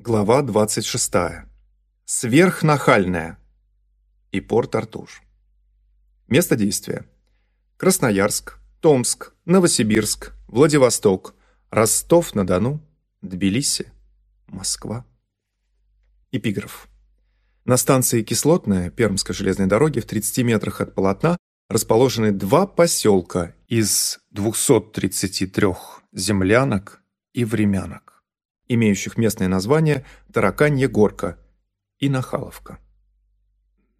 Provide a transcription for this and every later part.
Глава 26. Сверхнахальная. И Порт-Артур. Место действия. Красноярск, Томск, Новосибирск, Владивосток, Ростов-на-Дону, Тбилиси, Москва. Эпиграф. На станции Кислотная Пермской железной дороги в 30 метрах от полотна расположены два поселка из 233 землянок и времянок, имеющих местное название Тараканье Горка и Нахаловка.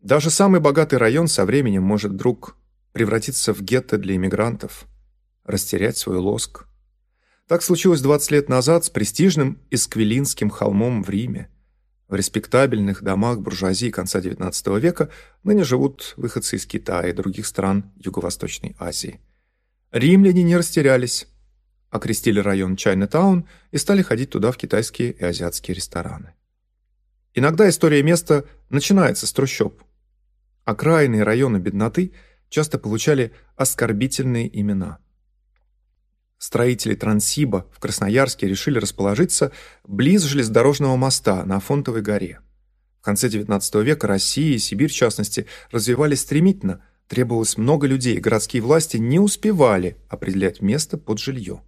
Даже самый богатый район со временем может вдруг превратиться в гетто для иммигрантов, растерять свой лоск. Так случилось 20 лет назад с престижным Эсквилинским холмом в Риме – в респектабельных домах буржуазии конца XIX века ныне живут выходцы из Китая и других стран Юго-Восточной Азии. Римляне не растерялись, окрестили район Чайна-таун и стали ходить туда в китайские и азиатские рестораны. Иногда история места начинается с трущоб. Окраинные районы бедноты часто получали оскорбительные имена – Строители Транссиба в Красноярске решили расположиться близ железнодорожного моста на Афонтовой горе. В конце XIX века Россия и Сибирь, в частности, развивались стремительно, требовалось много людей, городские власти не успевали определять место под жилье.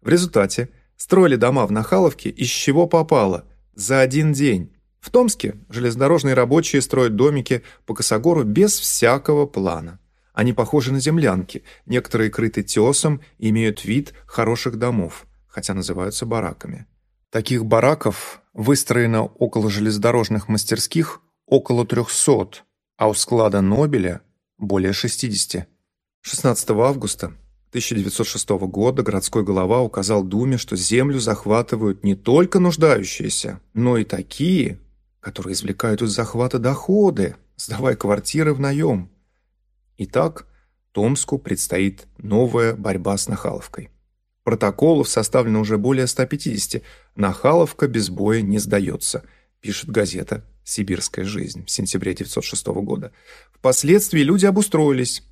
В результате строили дома в Нахаловке из чего попало, за один день. В Томске железнодорожные рабочие строят домики по Косогору без всякого плана. Они похожи на землянки, некоторые крыты тесом и имеют вид хороших домов, хотя называются бараками. Таких бараков выстроено около железнодорожных мастерских около 300, а у склада Нобеля более 60. 16 августа 1906 года городской голова указал Думе, что землю захватывают не только нуждающиеся, но и такие, которые извлекают из захвата доходы, сдавая квартиры в наем. Итак, Томску предстоит новая борьба с Нахаловкой. Протоколов составлено уже более 150. Нахаловка без боя не сдается, пишет газета «Сибирская жизнь» в сентябре 1906 года. Впоследствии люди обустроились.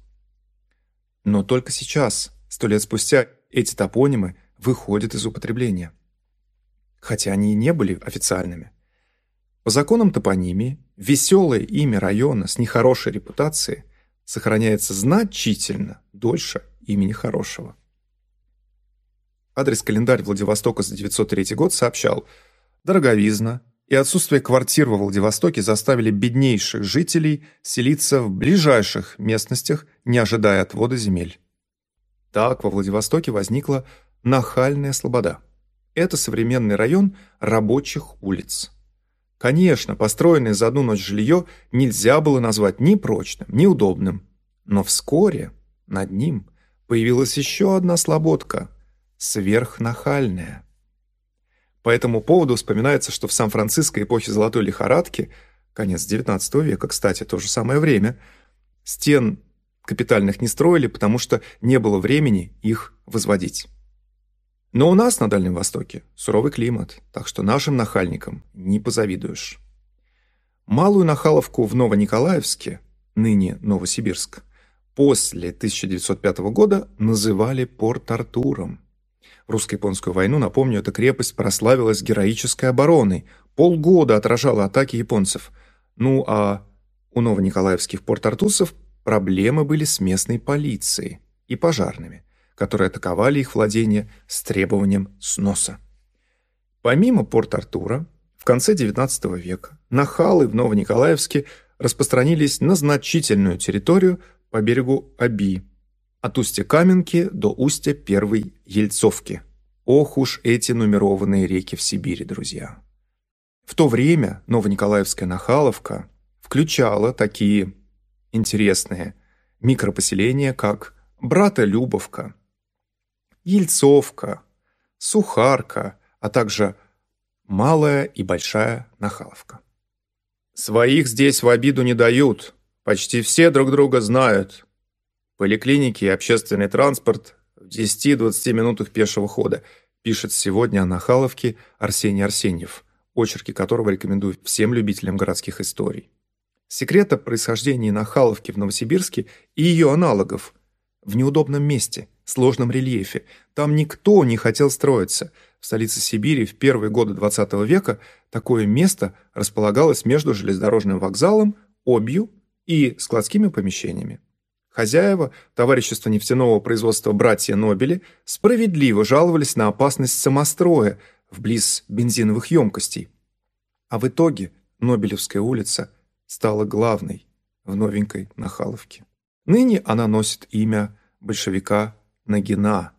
Но только сейчас, сто лет спустя, эти топонимы выходят из употребления. Хотя они и не были официальными. По законам топонимии, веселое имя района с нехорошей репутацией – сохраняется значительно дольше имени хорошего. Адрес-календарь Владивостока за 903 год сообщал «Дороговизна и отсутствие квартир во Владивостоке заставили беднейших жителей селиться в ближайших местностях, не ожидая отвода земель». Так во Владивостоке возникла нахальная слобода. Это современный район рабочих улиц. Конечно, построенное за одну ночь жилье нельзя было назвать ни прочным, ни удобным. Но вскоре над ним появилась еще одна слободка – сверхнахальная. По этому поводу вспоминается, что в Сан-Франциско эпохи Золотой лихорадки, конец XIX века, кстати, то же самое время, стен капитальных не строили, потому что не было времени их возводить. Но у нас на Дальнем Востоке суровый климат, так что нашим нахальникам не позавидуешь. Малую Нахаловку в Новониколаевске, ныне Новосибирск, после 1905 года называли Порт-Артуром. Русско-японскую войну, напомню, эта крепость прославилась героической обороной, полгода отражала атаки японцев. Ну а у новониколаевских порт-артусов проблемы были с местной полицией и пожарными которые атаковали их владения с требованием сноса. Помимо Порт-Артура, в конце XIX века нахалы в Новониколаевске распространились на значительную территорию по берегу Аби, от устья Каменки до устья Первой Ельцовки. Ох уж эти нумерованные реки в Сибири, друзья. В то время Новониколаевская Нахаловка включала такие интересные микропоселения, как Брата Любовка, Ельцовка, Сухарка, а также Малая и Большая Нахаловка. Своих здесь в обиду не дают, почти все друг друга знают. Поликлиники и общественный транспорт в 10-20 минутах пешего хода, пишет сегодня о Нахаловке Арсений Арсеньев, очерки которого рекомендую всем любителям городских историй. Секрета происхождения Нахаловки в Новосибирске и ее аналогов в неудобном месте – сложном рельефе. Там никто не хотел строиться. В столице Сибири в первые годы XX века такое место располагалось между железнодорожным вокзалом, Обью и складскими помещениями. Хозяева, товарищество нефтяного производства «Братья Нобели» справедливо жаловались на опасность самостроя вблиз бензиновых емкостей. А в итоге Нобелевская улица стала главной в новенькой Нахаловке. Ныне она носит имя большевика Нагина,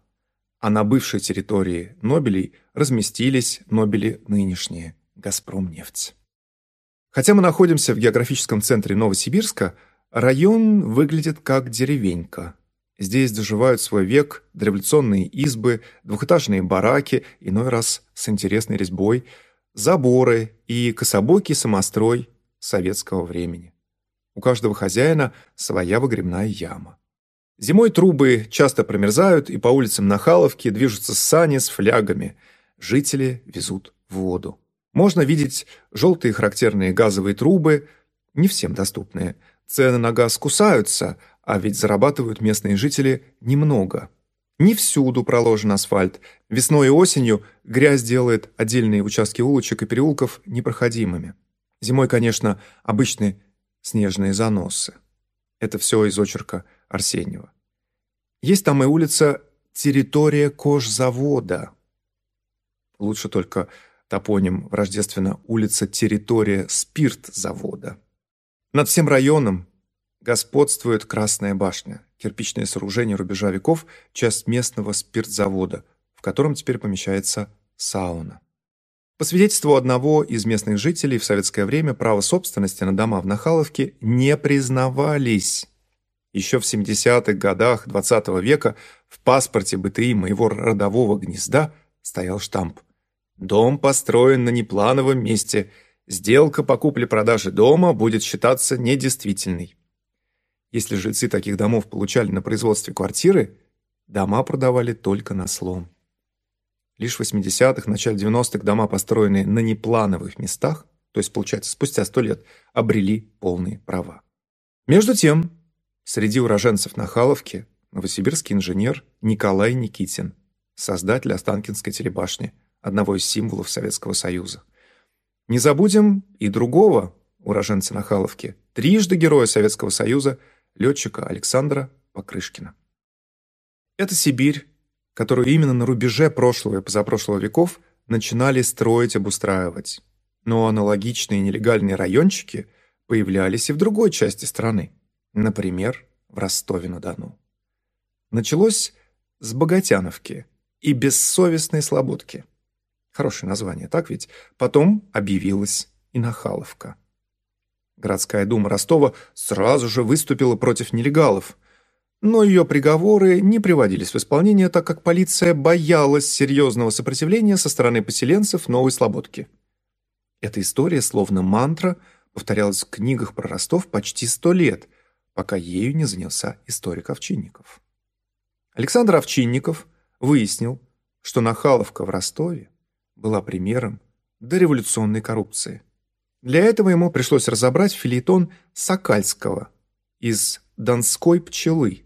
а на бывшей территории Нобелей разместились Нобели нынешние – «Газпромнефть». Хотя мы находимся в географическом центре Новосибирска, район выглядит как деревенька. Здесь доживают свой век дореволюционные избы, двухэтажные бараки, иной раз с интересной резьбой, заборы и кособокий самострой советского времени. У каждого хозяина своя выгребная яма. Зимой трубы часто промерзают, и по улицам Нахаловки движутся сани с флягами. Жители везут воду. Можно видеть желтые характерные газовые трубы, не всем доступные. Цены на газ кусаются, а ведь зарабатывают местные жители немного. Не всюду проложен асфальт. Весной и осенью грязь делает отдельные участки улочек и переулков непроходимыми. Зимой, конечно, обычные снежные заносы. Это все из очерка Арсеньева. Есть там и улица «Территория кожзавода». Лучше только топоним рождественно улица «Территория спиртзавода». Над всем районом господствует Красная башня, кирпичное сооружение рубежа веков, часть местного спиртзавода, в котором теперь помещается сауна. По свидетельству одного из местных жителей, в советское время право собственности на дома в Нахаловке не признавались. Еще в 70-х годах XX -го века в паспорте БТИ моего родового гнезда стоял штамп «Дом построен на неплановом месте. Сделка по купле-продаже дома будет считаться недействительной». Если жильцы таких домов получали на производстве квартиры, дома продавали только на слом. Лишь в 80-х, начале 90-х дома, построенные на неплановых местах, то есть, получается, спустя сто лет, обрели полные права. Между тем, среди уроженцев Нахаловки новосибирский инженер Николай Никитин, создатель Останкинской телебашни, одного из символов Советского Союза. Не забудем и другого уроженца Нахаловки, трижды героя Советского Союза, летчика Александра Покрышкина. Это Сибирь, которую именно на рубеже прошлого и позапрошлого веков начинали строить, обустраивать. Но аналогичные нелегальные райончики появлялись и в другой части страны, например, в Ростове-на-Дону. Началось с Богатяновки и бессовестной Слободки. Хорошее название, так ведь? Потом объявилась и Нахаловка. Городская дума Ростова сразу же выступила против нелегалов – но ее приговоры не приводились в исполнение, так как полиция боялась серьезного сопротивления со стороны поселенцев Новой Слободки. Эта история, словно мантра, повторялась в книгах про Ростов почти сто лет, пока ею не занялся историк Овчинников. Александр Овчинников выяснил, что Нахаловка в Ростове была примером дореволюционной коррупции. Для этого ему пришлось разобрать филитон Сокальского из «Донской пчелы»,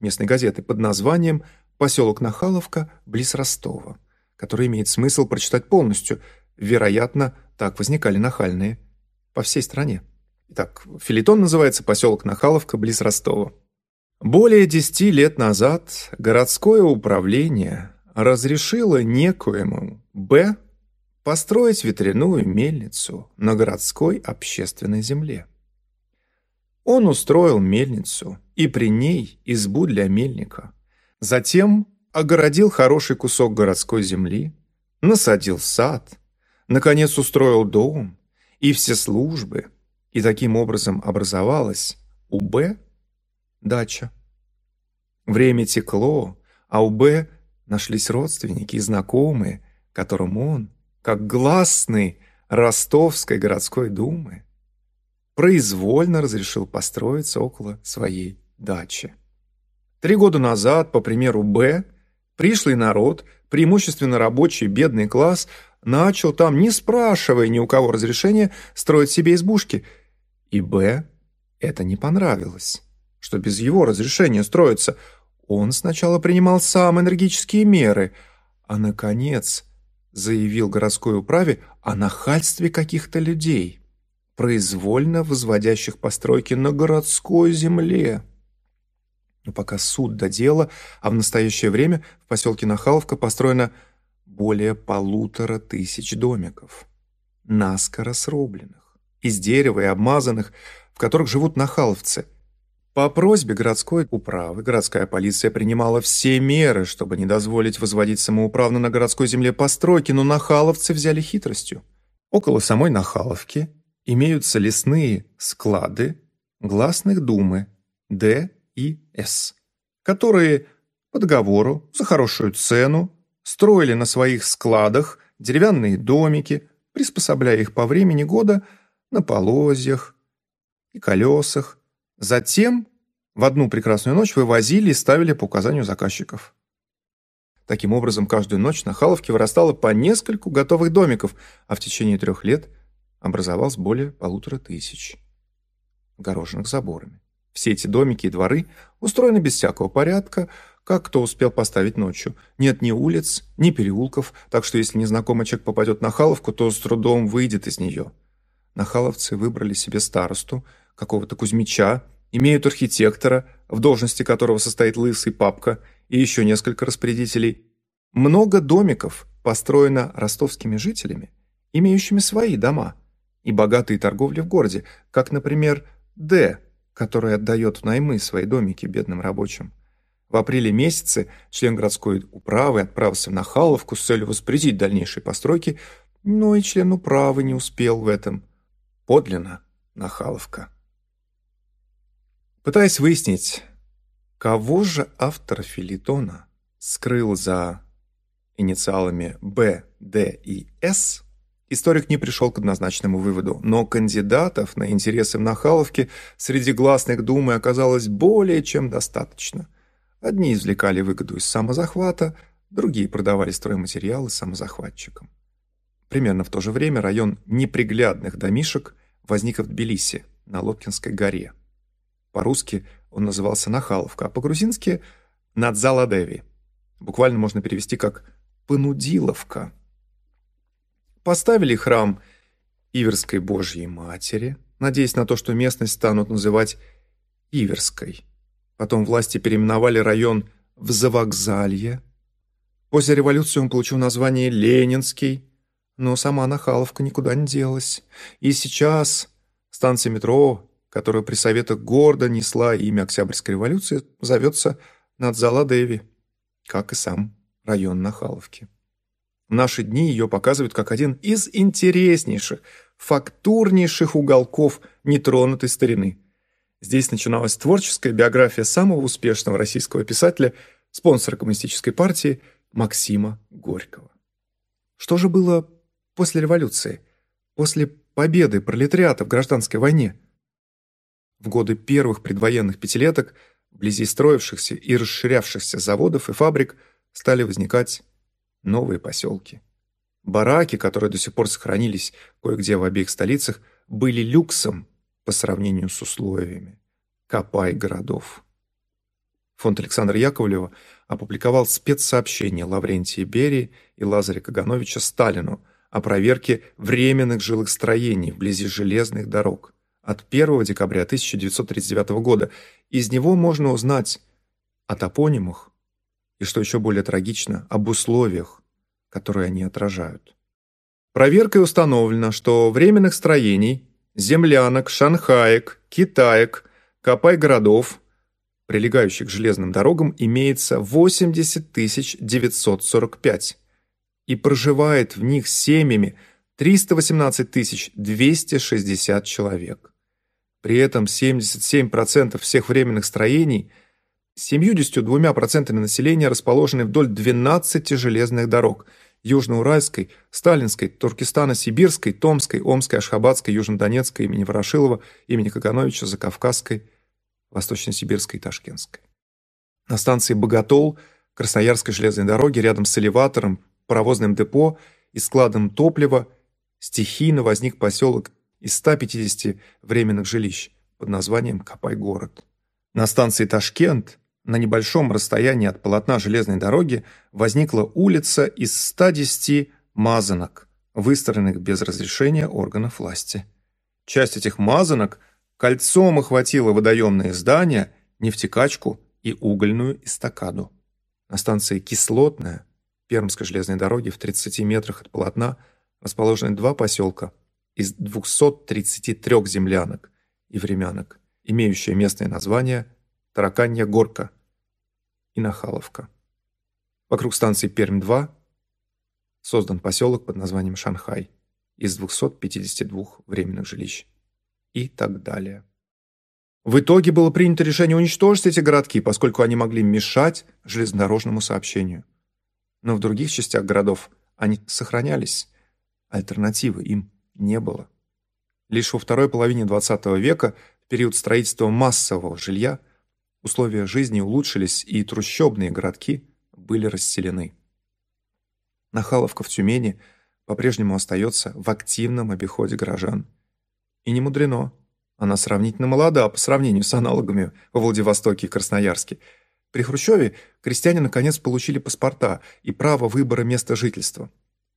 местной газеты под названием «Поселок Нахаловка близ Ростова», который имеет смысл прочитать полностью. Вероятно, так возникали нахальные по всей стране. Итак, филитон называется «Поселок Нахаловка близ Ростова». Более десяти лет назад городское управление разрешило некоему Б построить ветряную мельницу на городской общественной земле. Он устроил мельницу и при ней избу для мельника. Затем огородил хороший кусок городской земли, насадил сад, наконец устроил дом и все службы, и таким образом образовалась у Б дача. Время текло, а у Б нашлись родственники и знакомые, которым он, как гласный Ростовской городской думы, произвольно разрешил построиться около своей дачи. Три года назад, по примеру Б, пришлый народ, преимущественно рабочий бедный класс, начал там, не спрашивая ни у кого разрешения, строить себе избушки. И Б это не понравилось, что без его разрешения строится. Он сначала принимал сам энергические меры, а, наконец, заявил городской управе о нахальстве каких-то людей, произвольно возводящих постройки на городской земле. Но пока суд до дела, а в настоящее время в поселке Нахаловка построено более полутора тысяч домиков, наскоро срубленных, из дерева и обмазанных, в которых живут нахаловцы. По просьбе городской управы городская полиция принимала все меры, чтобы не дозволить возводить самоуправно на городской земле постройки, но нахаловцы взяли хитростью. Около самой Нахаловки имеются лесные склады гласных думы Д и С, которые по договору за хорошую цену строили на своих складах деревянные домики, приспособляя их по времени года на полозьях и колесах. Затем в одну прекрасную ночь вывозили и ставили по указанию заказчиков. Таким образом, каждую ночь на Халовке вырастало по нескольку готовых домиков, а в течение трех лет образовалось более полутора тысяч, огороженных заборами. Все эти домики и дворы устроены без всякого порядка, как кто успел поставить ночью. Нет ни улиц, ни переулков, так что если незнакомый человек попадет на Халовку, то с трудом выйдет из нее. Нахаловцы выбрали себе старосту, какого-то Кузьмича, имеют архитектора, в должности которого состоит лысый папка, и еще несколько распорядителей. Много домиков построено ростовскими жителями, имеющими свои дома и богатые торговли в городе, как, например, Д, который отдает в наймы свои домики бедным рабочим. В апреле месяце член городской управы отправился в Нахаловку с целью воспретить дальнейшие постройки, но и член управы не успел в этом. Подлинно Нахаловка. Пытаясь выяснить, кого же автор филитона скрыл за инициалами Б, Д и С, Историк не пришел к однозначному выводу, но кандидатов на интересы в Нахаловке среди гласных думы оказалось более чем достаточно. Одни извлекали выгоду из самозахвата, другие продавали стройматериалы самозахватчикам. Примерно в то же время район неприглядных домишек возник в Тбилиси, на Лобкинской горе. По-русски он назывался Нахаловка, а по-грузински – Надзаладеви. Буквально можно перевести как «понудиловка». Поставили храм Иверской Божьей Матери, надеясь на то, что местность станут называть Иверской. Потом власти переименовали район в Завокзалье. После революции он получил название Ленинский, но сама Нахаловка никуда не делась. И сейчас станция метро, которая при советах гордо несла имя Октябрьской революции, зовется Надзала-Деви, как и сам район Нахаловки. В наши дни ее показывают как один из интереснейших, фактурнейших уголков нетронутой старины. Здесь начиналась творческая биография самого успешного российского писателя, спонсора коммунистической партии Максима Горького. Что же было после революции, после победы пролетариата в гражданской войне? В годы первых предвоенных пятилеток вблизи строившихся и расширявшихся заводов и фабрик стали возникать новые поселки. Бараки, которые до сих пор сохранились кое-где в обеих столицах, были люксом по сравнению с условиями Копай городов. Фонд Александра Яковлева опубликовал спецсообщение Лаврентия Берии и Лазаря Кагановича Сталину о проверке временных жилых строений вблизи железных дорог от 1 декабря 1939 года. Из него можно узнать о топонимах, и, что еще более трагично, об условиях, которые они отражают. Проверкой установлено, что временных строений, землянок, шанхаек, китаек, копай-городов, прилегающих к железным дорогам, имеется 80 945, и проживает в них семьями 318 260 человек. При этом 77% всех временных строений – 72% населения расположены вдоль 12 железных дорог – Южноуральской, Сталинской, Туркестано-Сибирской, Томской, Омской, Ашхабадской, Южнодонецкой имени Ворошилова, имени Кагановича, Закавказской, Восточно-Сибирской и Ташкентской. На станции Боготол Красноярской железной дороги рядом с элеватором, паровозным депо и складом топлива стихийно возник поселок из 150 временных жилищ под названием Копай-город. На станции Ташкент на небольшом расстоянии от полотна железной дороги возникла улица из 110 мазанок, выстроенных без разрешения органов власти. Часть этих мазанок кольцом охватила водоемные здания, нефтекачку и угольную эстакаду. На станции Кислотная Пермской железной дороги в 30 метрах от полотна расположены два поселка из 233 землянок и времянок, имеющие местное название Тараканья горка и Нахаловка. Вокруг станции Пермь-2 создан поселок под названием Шанхай из 252 временных жилищ и так далее. В итоге было принято решение уничтожить эти городки, поскольку они могли мешать железнодорожному сообщению. Но в других частях городов они сохранялись, альтернативы им не было. Лишь во второй половине XX века, в период строительства массового жилья, условия жизни улучшились и трущобные городки были расселены. Нахаловка в Тюмени по-прежнему остается в активном обиходе горожан. И не мудрено – она сравнительно молода по сравнению с аналогами во Владивостоке и Красноярске. При Хрущеве крестьяне наконец получили паспорта и право выбора места жительства.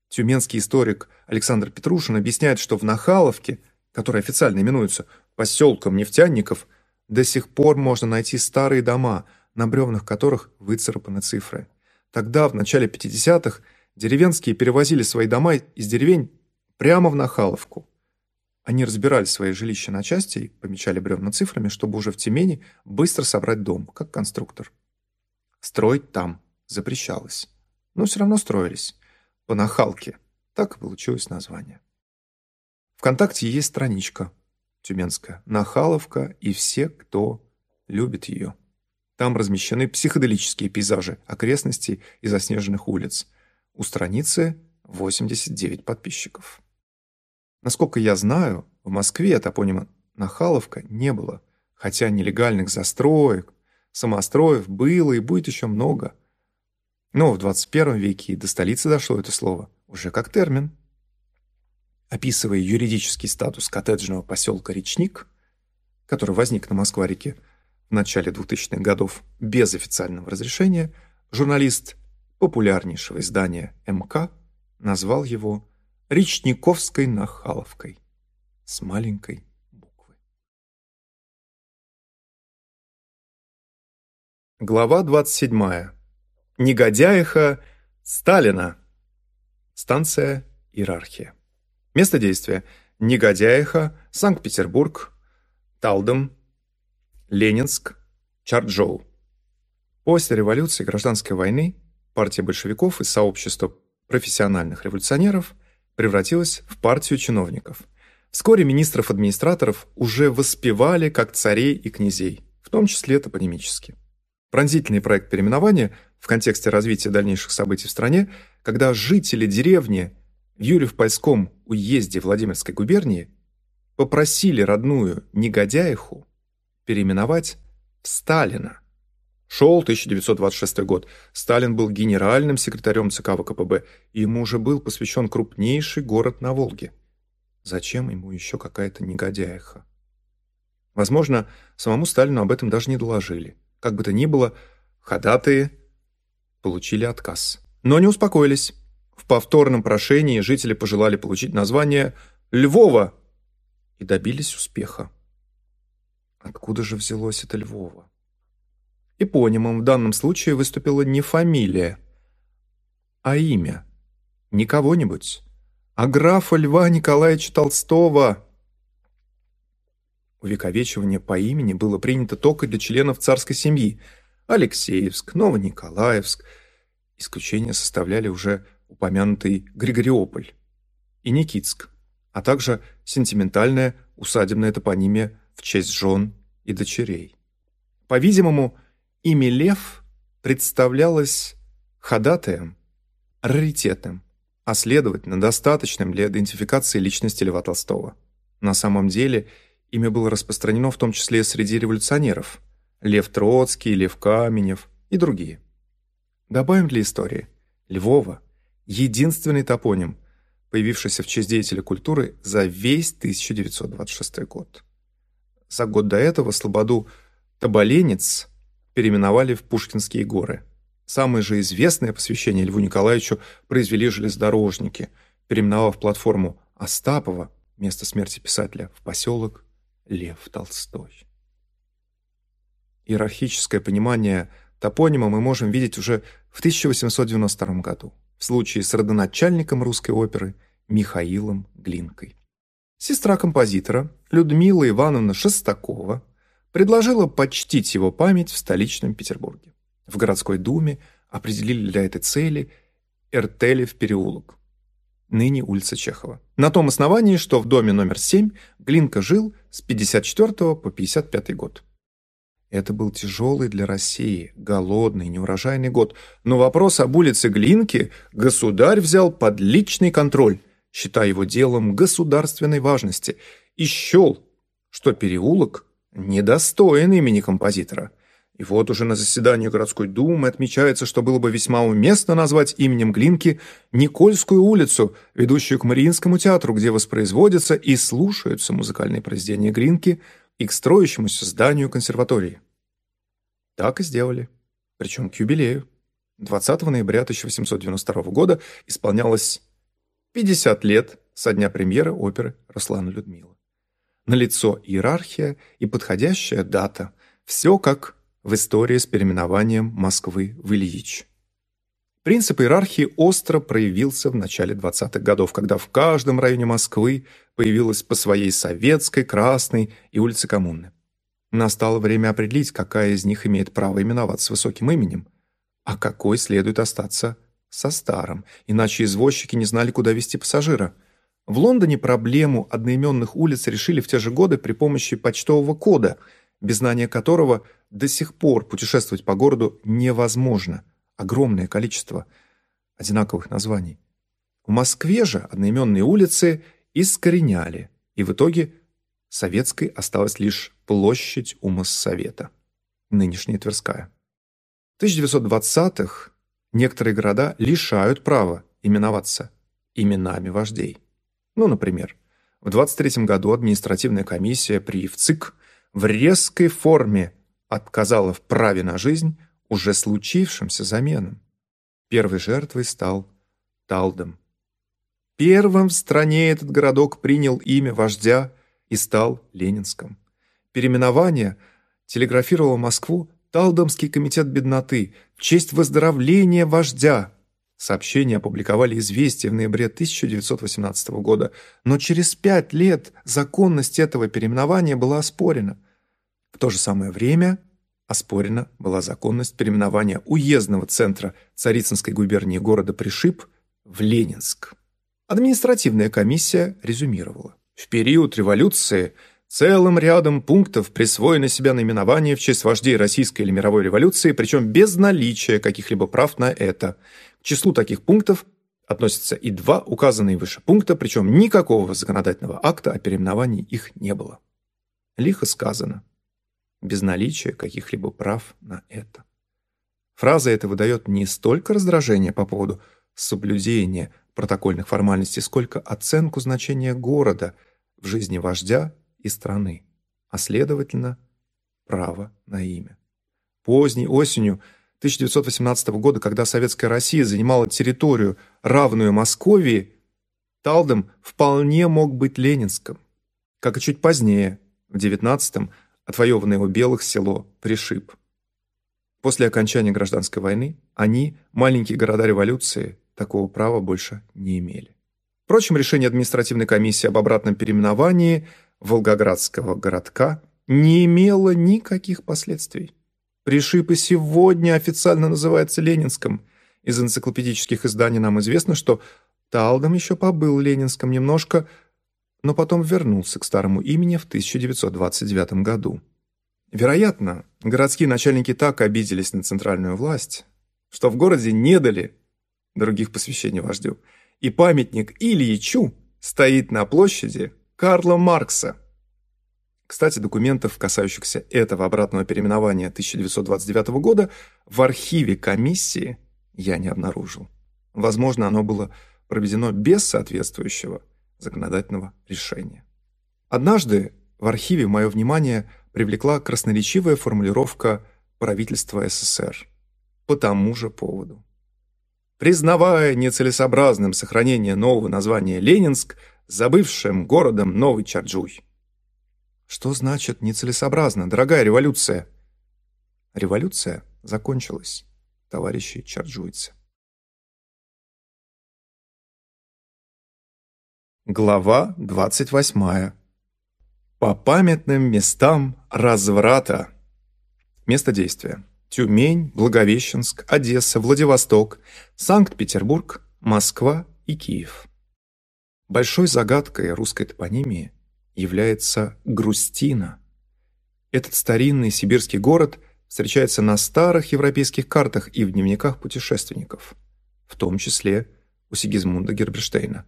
Тюменский историк Александр Петрушин объясняет, что в Нахаловке, которая официально именуется поселком нефтяников, до сих пор можно найти старые дома, на бревнах которых выцарапаны цифры. Тогда, в начале 50-х, деревенские перевозили свои дома из деревень прямо в Нахаловку. Они разбирали свои жилища на части и помечали бревна цифрами, чтобы уже в Тюмени быстро собрать дом, как конструктор. Строить там запрещалось. Но все равно строились. По нахалке. Так и получилось название. Вконтакте есть страничка тюменская «Нахаловка» и все, кто любит ее. Там размещены психоделические пейзажи окрестностей и заснеженных улиц. У страницы 89 подписчиков. Насколько я знаю, в Москве топонима Нахаловка не было, хотя нелегальных застроек, самостроев было и будет еще много. Но в 21 веке до столицы дошло это слово уже как термин. Описывая юридический статус коттеджного поселка Речник, который возник на Москва-реке в начале 2000-х годов без официального разрешения, журналист популярнейшего издания МК назвал его Речниковской Нахаловкой с маленькой буквы. Глава 27. Негодяиха Сталина. Станция Иерархия. Место действия. Негодяиха, Санкт-Петербург, Талдом, Ленинск, Чарджоу. После революции и гражданской войны партия большевиков и сообщество профессиональных революционеров – превратилась в партию чиновников. Вскоре министров-администраторов уже воспевали как царей и князей, в том числе топонимически. Пронзительный проект переименования в контексте развития дальнейших событий в стране, когда жители деревни в Юрьев-Польском уезде Владимирской губернии попросили родную негодяиху переименовать в Сталина – Шел 1926 год. Сталин был генеральным секретарем ЦК ВКПБ, и ему уже был посвящен крупнейший город на Волге. Зачем ему еще какая-то негодяиха? Возможно, самому Сталину об этом даже не доложили. Как бы то ни было, ходатые получили отказ. Но не успокоились. В повторном прошении жители пожелали получить название «Львова» и добились успеха. Откуда же взялось это Львова? Эпонимом в данном случае выступила не фамилия, а имя. Не кого-нибудь, а графа Льва Николаевича Толстого. Увековечивание по имени было принято только для членов царской семьи. Алексеевск, Новониколаевск. Исключение составляли уже упомянутый Григориополь и Никитск, а также сентиментальная усадебная топонимия в честь жен и дочерей. По-видимому, Имя Лев представлялось ходатаем, раритетным, а следовательно достаточным для идентификации личности Льва Толстого. На самом деле имя было распространено в том числе среди революционеров – Лев Троцкий, Лев Каменев и другие. Добавим для истории. Львова – единственный топоним, появившийся в честь деятеля культуры за весь 1926 год. За год до этого Слободу Табаленец – переименовали в Пушкинские горы. Самое же известное посвящение Льву Николаевичу произвели железнодорожники, переименовав платформу Остапова, место смерти писателя, в поселок Лев Толстой. Иерархическое понимание топонима мы можем видеть уже в 1892 году в случае с родоначальником русской оперы Михаилом Глинкой. Сестра композитора Людмила Ивановна Шестакова предложила почтить его память в столичном Петербурге. В городской думе определили для этой цели Эртелев переулок, ныне улица Чехова. На том основании, что в доме номер 7 Глинка жил с 54 по 55 год. Это был тяжелый для России, голодный, неурожайный год, но вопрос об улице Глинки государь взял под личный контроль, считая его делом государственной важности, и счел, что переулок недостоин имени композитора. И вот уже на заседании городской думы отмечается, что было бы весьма уместно назвать именем Глинки Никольскую улицу, ведущую к Мариинскому театру, где воспроизводятся и слушаются музыкальные произведения Глинки и к строящемуся зданию консерватории. Так и сделали. Причем к юбилею. 20 ноября 1892 года исполнялось 50 лет со дня премьеры оперы «Руслана Людмила». Налицо иерархия и подходящая дата. Все как в истории с переименованием Москвы в Ильич. Принцип иерархии остро проявился в начале 20-х годов, когда в каждом районе Москвы появилась по своей Советской, Красной и улице Коммуны. Настало время определить, какая из них имеет право именоваться высоким именем, а какой следует остаться со старым, иначе извозчики не знали, куда везти пассажира. В Лондоне проблему одноименных улиц решили в те же годы при помощи почтового кода – без знания которого до сих пор путешествовать по городу невозможно. Огромное количество одинаковых названий. В Москве же одноименные улицы искореняли, и в итоге советской осталась лишь площадь у Моссовета, нынешняя Тверская. В 1920-х некоторые города лишают права именоваться именами вождей. Ну, например, в 23 году административная комиссия при ВЦИК в резкой форме отказала в праве на жизнь уже случившимся заменам. Первой жертвой стал Талдом. Первым в стране этот городок принял имя вождя и стал Ленинском. Переименование телеграфировал Москву Талдомский комитет бедноты в честь выздоровления вождя. Сообщение опубликовали «Известия» в ноябре 1918 года, но через пять лет законность этого переименования была оспорена. В то же самое время оспорена была законность переименования уездного центра Царицынской губернии города Пришиб в Ленинск. Административная комиссия резюмировала. В период революции целым рядом пунктов присвоено себя наименование в честь вождей российской или мировой революции, причем без наличия каких-либо прав на это. Числу таких пунктов относятся и два указанные выше пункта, причем никакого законодательного акта о переименовании их не было. Лихо сказано без наличия каких-либо прав на это. Фраза эта выдает не столько раздражение по поводу соблюдения протокольных формальностей, сколько оценку значения города в жизни вождя и страны, а следовательно, право на имя. Поздней осенью 1918 года, когда Советская Россия занимала территорию, равную Московии, Талдом вполне мог быть Ленинском, как и чуть позднее, в 19 отвоеванное у белых село Пришиб. После окончания гражданской войны они, маленькие города революции, такого права больше не имели. Впрочем, решение административной комиссии об обратном переименовании Волгоградского городка не имело никаких последствий. Пришиб и сегодня официально называется Ленинском. Из энциклопедических изданий нам известно, что Талдом еще побыл Ленинском немножко – но потом вернулся к старому имени в 1929 году. Вероятно, городские начальники так обиделись на центральную власть, что в городе не дали других посвящений вождю, и памятник Ильичу стоит на площади Карла Маркса. Кстати, документов, касающихся этого обратного переименования 1929 года, в архиве комиссии я не обнаружил. Возможно, оно было проведено без соответствующего законодательного решения. Однажды в архиве мое внимание привлекла красноречивая формулировка правительства СССР по тому же поводу. Признавая нецелесообразным сохранение нового названия Ленинск, забывшим городом Новый Чарджуй. Что значит нецелесообразно, дорогая революция? Революция закончилась, товарищи чарджуйцы. Глава 28. По памятным местам разврата. Место действия. Тюмень, Благовещенск, Одесса, Владивосток, Санкт-Петербург, Москва и Киев. Большой загадкой русской топонимии является Грустина. Этот старинный сибирский город встречается на старых европейских картах и в дневниках путешественников, в том числе у Сигизмунда Герберштейна.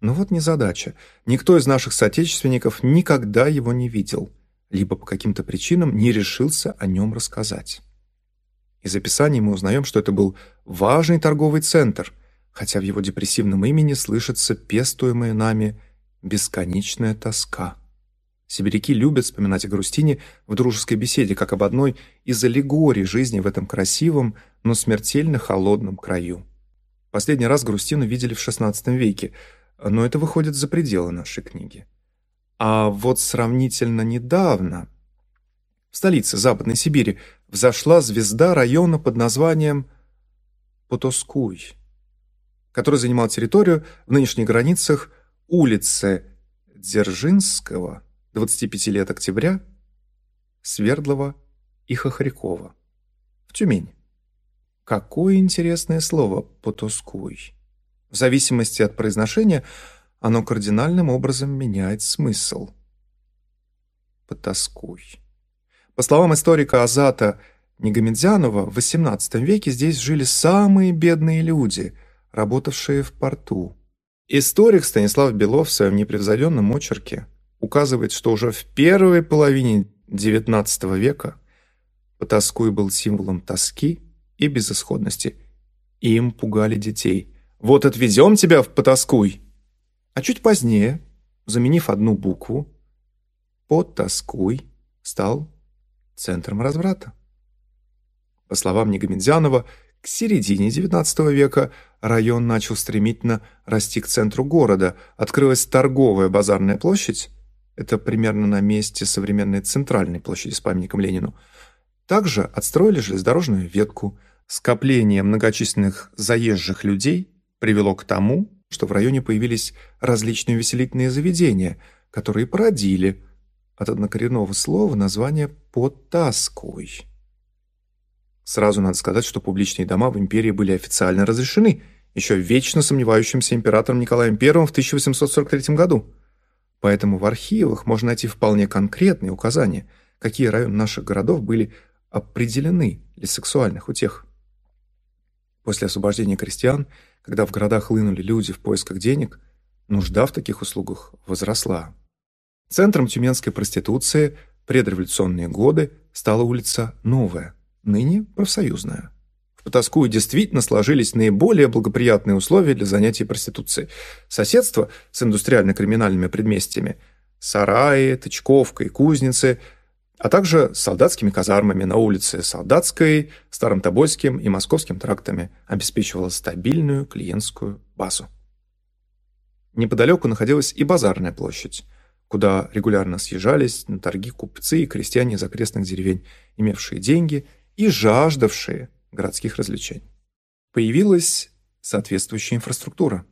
Но вот незадача. Никто из наших соотечественников никогда его не видел, либо по каким-то причинам не решился о нем рассказать. Из описаний мы узнаем, что это был важный торговый центр, хотя в его депрессивном имени слышится пестуемая нами бесконечная тоска. Сибиряки любят вспоминать о Грустине в дружеской беседе, как об одной из аллегорий жизни в этом красивом, но смертельно холодном краю. Последний раз Грустину видели в XVI веке – но это выходит за пределы нашей книги. А вот сравнительно недавно в столице Западной Сибири взошла звезда района под названием Потоскуй, который занимал территорию в нынешних границах улицы Дзержинского, 25 лет октября, Свердлова и Хохрякова в Тюмень. Какое интересное слово «потоскуй». В зависимости от произношения оно кардинальным образом меняет смысл. Потаскуй. По словам историка Азата Негамедзянова, в XVIII веке здесь жили самые бедные люди, работавшие в порту. Историк Станислав Белов в своем непревзойденном очерке указывает, что уже в первой половине XIX века Потаскуй был символом тоски и безысходности. Им пугали детей – вот отвезем тебя в Потаскуй. А чуть позднее, заменив одну букву, Потаскуй стал центром разврата. По словам Негамедзянова, к середине XIX века район начал стремительно расти к центру города. Открылась торговая базарная площадь, это примерно на месте современной центральной площади с памятником Ленину. Также отстроили железнодорожную ветку. Скопление многочисленных заезжих людей привело к тому, что в районе появились различные веселительные заведения, которые породили от однокоренного слова название «потаскуй». Сразу надо сказать, что публичные дома в империи были официально разрешены еще вечно сомневающимся императором Николаем I в 1843 году. Поэтому в архивах можно найти вполне конкретные указания, какие районы наших городов были определены для сексуальных утех. После освобождения крестьян когда в городах хлынули люди в поисках денег, нужда в таких услугах возросла. Центром тюменской проституции предреволюционные годы стала улица Новая, ныне профсоюзная. В Потаскую действительно сложились наиболее благоприятные условия для занятий проституцией. Соседство с индустриально-криминальными предместьями, сараи, тычковка и кузницы – а также солдатскими казармами на улице Солдатской, Старым Тобольским и Московским трактами обеспечивала стабильную клиентскую базу. Неподалеку находилась и базарная площадь, куда регулярно съезжались на торги купцы и крестьяне из окрестных деревень, имевшие деньги и жаждавшие городских развлечений. Появилась соответствующая инфраструктура.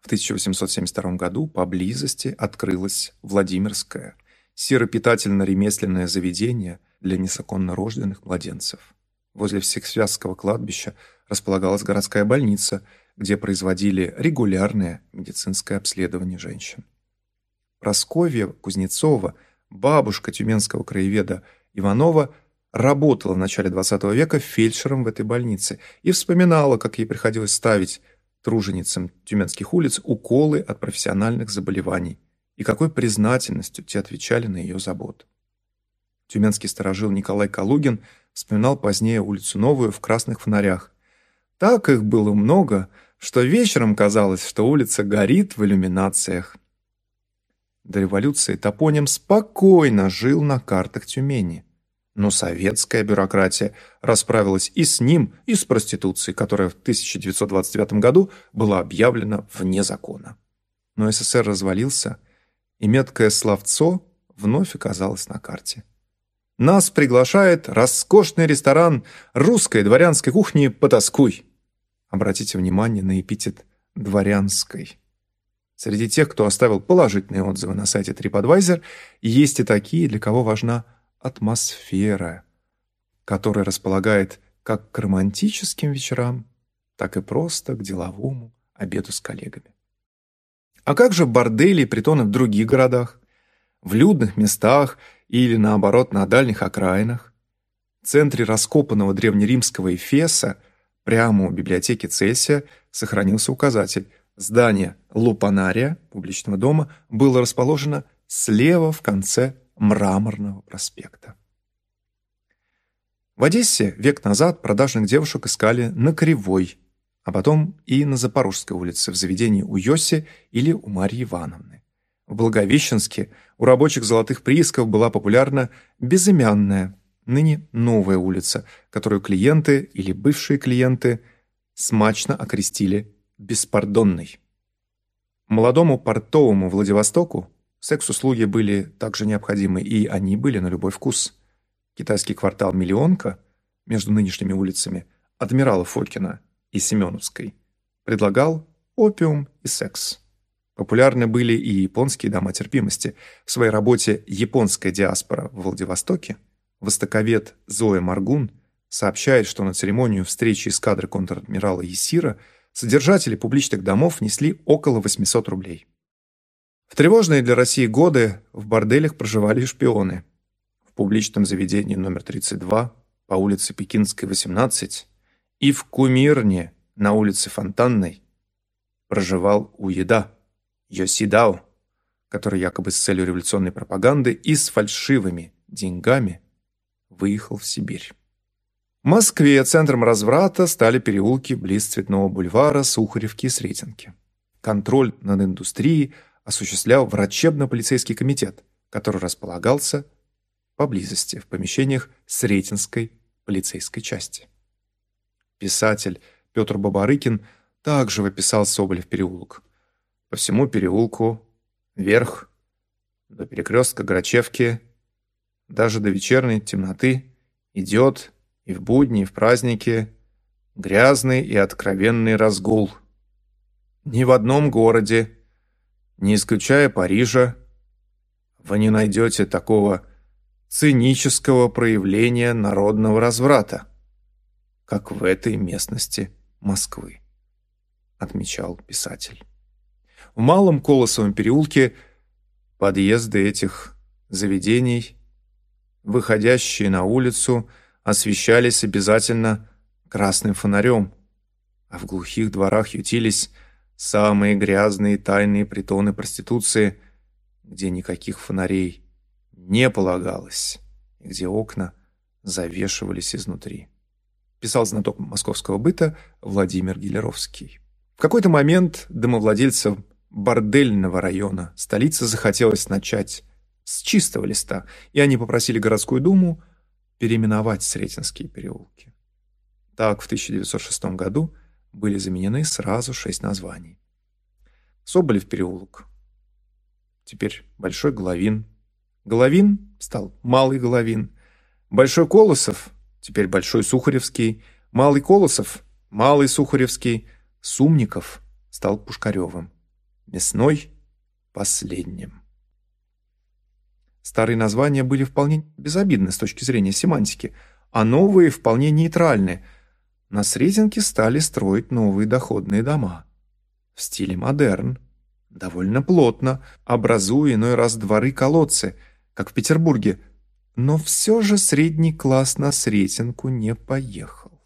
В 1872 году поблизости открылась Владимирская – сиропитательно-ремесленное заведение для незаконно рожденных младенцев. Возле Всехсвязского кладбища располагалась городская больница, где производили регулярное медицинское обследование женщин. Просковья Кузнецова, бабушка тюменского краеведа Иванова, работала в начале XX века фельдшером в этой больнице и вспоминала, как ей приходилось ставить труженицам тюменских улиц уколы от профессиональных заболеваний и какой признательностью те отвечали на ее заботу. Тюменский сторожил Николай Калугин вспоминал позднее улицу Новую в красных фонарях. Так их было много, что вечером казалось, что улица горит в иллюминациях. До революции топоним спокойно жил на картах Тюмени. Но советская бюрократия расправилась и с ним, и с проституцией, которая в 1929 году была объявлена вне закона. Но СССР развалился, и меткое словцо вновь оказалось на карте. Нас приглашает роскошный ресторан русской дворянской кухни «Потаскуй». Обратите внимание на эпитет «дворянской». Среди тех, кто оставил положительные отзывы на сайте TripAdvisor, есть и такие, для кого важна атмосфера, которая располагает как к романтическим вечерам, так и просто к деловому обеду с коллегами. А как же бордели и притоны в других городах? В людных местах или, наоборот, на дальних окраинах? В центре раскопанного древнеримского Эфеса, прямо у библиотеки Цельсия, сохранился указатель Здание Лупанария, публичного дома, было расположено слева в конце Мраморного проспекта. В Одессе век назад продажных девушек искали на Кривой, а потом и на Запорожской улице в заведении у Йоси или у Марьи Ивановны. В Благовещенске у рабочих золотых приисков была популярна безымянная, ныне новая улица, которую клиенты или бывшие клиенты смачно окрестили «беспардонной». Молодому портовому Владивостоку секс-услуги были также необходимы, и они были на любой вкус. Китайский квартал «Миллионка» между нынешними улицами Адмирала Фокина и Семеновской предлагал опиум и секс. Популярны были и японские дома терпимости. В своей работе «Японская диаспора в Владивостоке» востоковед Зоя Маргун сообщает, что на церемонию встречи эскадры контр-адмирала Есира содержатели публичных домов несли около 800 рублей. В тревожные для России годы в борделях проживали шпионы. В публичном заведении номер 32 по улице Пекинской, 18 и в Кумирне на улице Фонтанной проживал Уеда, Йосидао, который якобы с целью революционной пропаганды и с фальшивыми деньгами выехал в Сибирь. В Москве центром разврата стали переулки близ Цветного бульвара, Сухаревки и Сретенки. Контроль над индустрией осуществлял врачебно-полицейский комитет, который располагался поблизости в помещениях Сретенской полицейской части. Писатель Петр Бабарыкин также выписал Соболев переулок. По всему переулку, вверх, до перекрестка Грачевки, даже до вечерней темноты, идет и в будни, и в праздники грязный и откровенный разгул. Ни в одном городе, не исключая Парижа, вы не найдете такого цинического проявления народного разврата как в этой местности Москвы, отмечал писатель. В Малом Колосовом переулке подъезды этих заведений, выходящие на улицу, освещались обязательно красным фонарем, а в глухих дворах ютились самые грязные тайные притоны проституции, где никаких фонарей не полагалось, где окна завешивались изнутри писал знаток московского быта Владимир Гелеровский. В какой-то момент домовладельцам бордельного района столицы захотелось начать с чистого листа, и они попросили городскую думу переименовать Сретенские переулки. Так, в 1906 году были заменены сразу шесть названий. Соболев переулок. Теперь Большой Головин. Головин стал Малый Головин. Большой Колосов теперь Большой Сухаревский, Малый Колосов, Малый Сухаревский, Сумников стал Пушкаревым, Мясной – последним. Старые названия были вполне безобидны с точки зрения семантики, а новые вполне нейтральны. На Сретенке стали строить новые доходные дома. В стиле модерн, довольно плотно, образуя иной раз дворы-колодцы, как в Петербурге – но все же средний класс на Сретенку не поехал.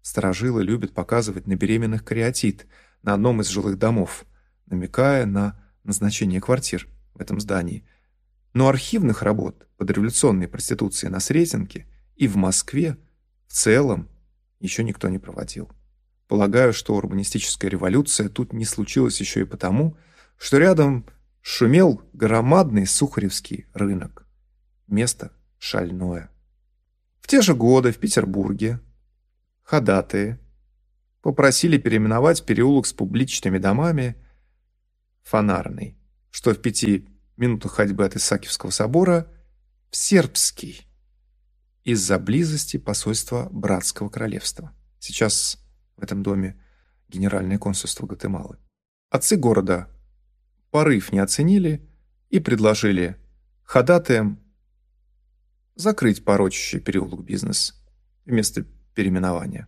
Сторожилы любят показывать на беременных кариатид на одном из жилых домов, намекая на назначение квартир в этом здании. Но архивных работ по дореволюционной проституции на Сретенке и в Москве в целом еще никто не проводил. Полагаю, что урбанистическая революция тут не случилась еще и потому, что рядом шумел громадный Сухаревский рынок место, шальное. В те же годы в Петербурге ходатые попросили переименовать переулок с публичными домами Фонарный, что в пяти минутах ходьбы от Исаакиевского собора, в Сербский, из-за близости посольства Братского королевства. Сейчас в этом доме Генеральное консульство Гватемалы. Отцы города порыв не оценили и предложили ходатаям закрыть порочащий переулок бизнес вместо переименования.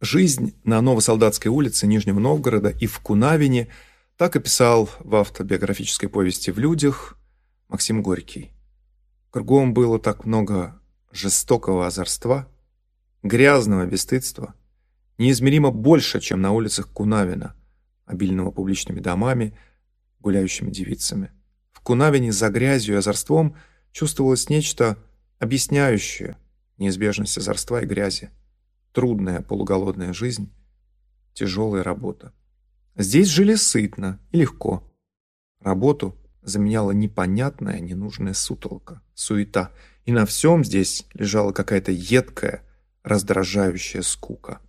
Жизнь на Новосолдатской улице Нижнего Новгорода и в Кунавине так описал в автобиографической повести «В людях» Максим Горький. Кругом было так много жестокого озорства, грязного бесстыдства, неизмеримо больше, чем на улицах Кунавина, обильного публичными домами, гуляющими девицами. В Кунавине за грязью и озорством чувствовалось нечто, объясняющее неизбежность озорства и грязи. Трудная полуголодная жизнь, тяжелая работа. Здесь жили сытно и легко. Работу заменяла непонятная, ненужная сутолка, суета, и на всем здесь лежала какая-то едкая, раздражающая скука.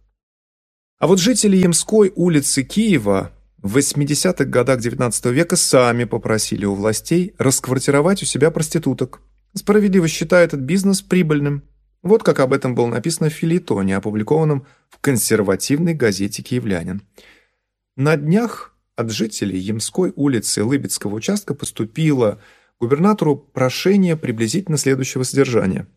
А вот жители Ямской улицы Киева в 80-х годах XIX века сами попросили у властей расквартировать у себя проституток. Справедливо считая этот бизнес прибыльным. Вот как об этом было написано в филитоне, опубликованном в консервативной газете «Киевлянин». На днях от жителей Ямской улицы Лыбецкого участка поступило губернатору прошение приблизительно следующего содержания.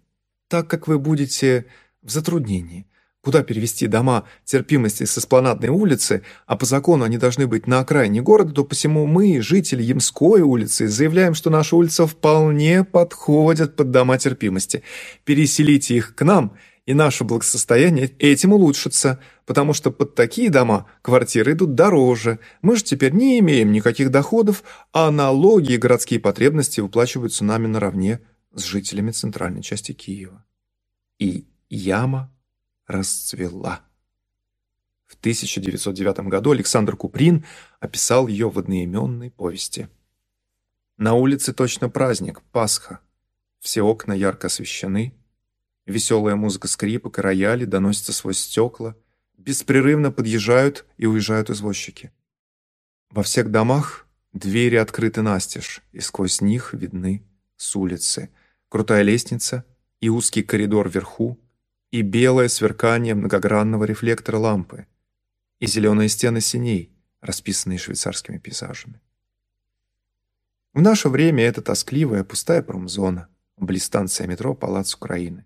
Так как вы будете в затруднении, Куда перевести дома терпимости с эспланадной улицы, а по закону они должны быть на окраине города, то посему мы, жители Ямской улицы, заявляем, что наша улица вполне подходит под дома терпимости. Переселите их к нам, и наше благосостояние этим улучшится, потому что под такие дома квартиры идут дороже. Мы же теперь не имеем никаких доходов, а налоги и городские потребности выплачиваются нами наравне с жителями центральной части Киева. И яма расцвела. В 1909 году Александр Куприн описал ее в одноименной повести. На улице точно праздник, Пасха. Все окна ярко освещены. Веселая музыка скрипок и рояли доносится сквозь стекла. Беспрерывно подъезжают и уезжают извозчики. Во всех домах двери открыты настежь, и сквозь них видны с улицы. Крутая лестница и узкий коридор вверху, и белое сверкание многогранного рефлектора лампы, и зеленые стены синей, расписанные швейцарскими пейзажами. В наше время это тоскливая пустая промзона, близ станции метро Палац Украины.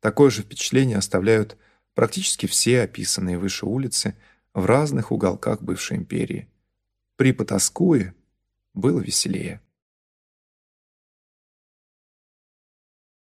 Такое же впечатление оставляют практически все описанные выше улицы в разных уголках бывшей империи. При Потаскуе было веселее.